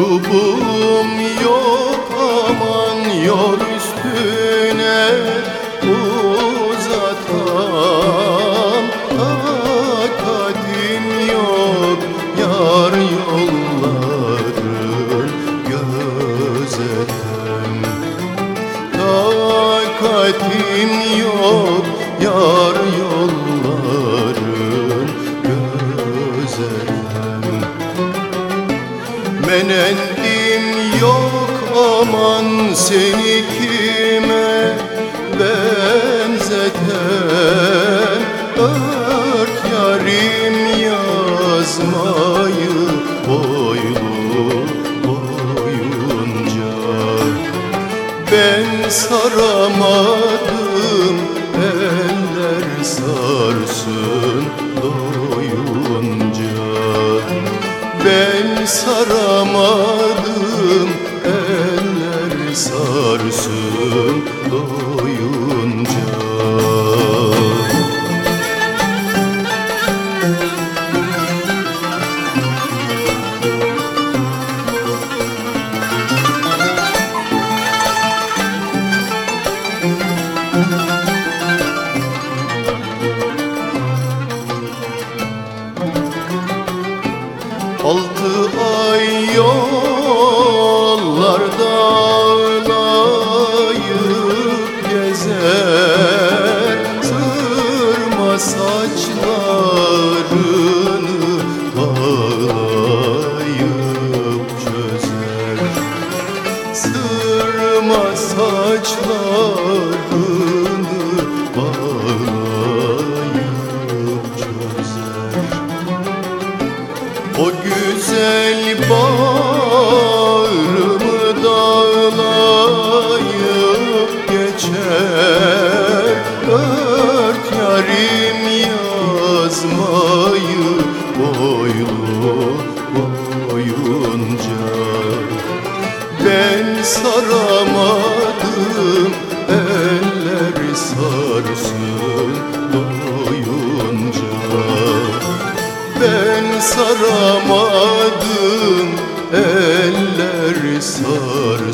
Çubuğum yok aman yol üstüne uzatam. Takatim yok yar yolların gözetem. Takatim yok yar yolların Menendim yok aman seni kime benzeten? Ört yarim yazmayı boylu boyunca. Ben saramadım eller sarsın doyunca saramadım eller sarsın. doyunca Altı ay yollarda saramadım eller sarsın doyunca ben saramadım eller sar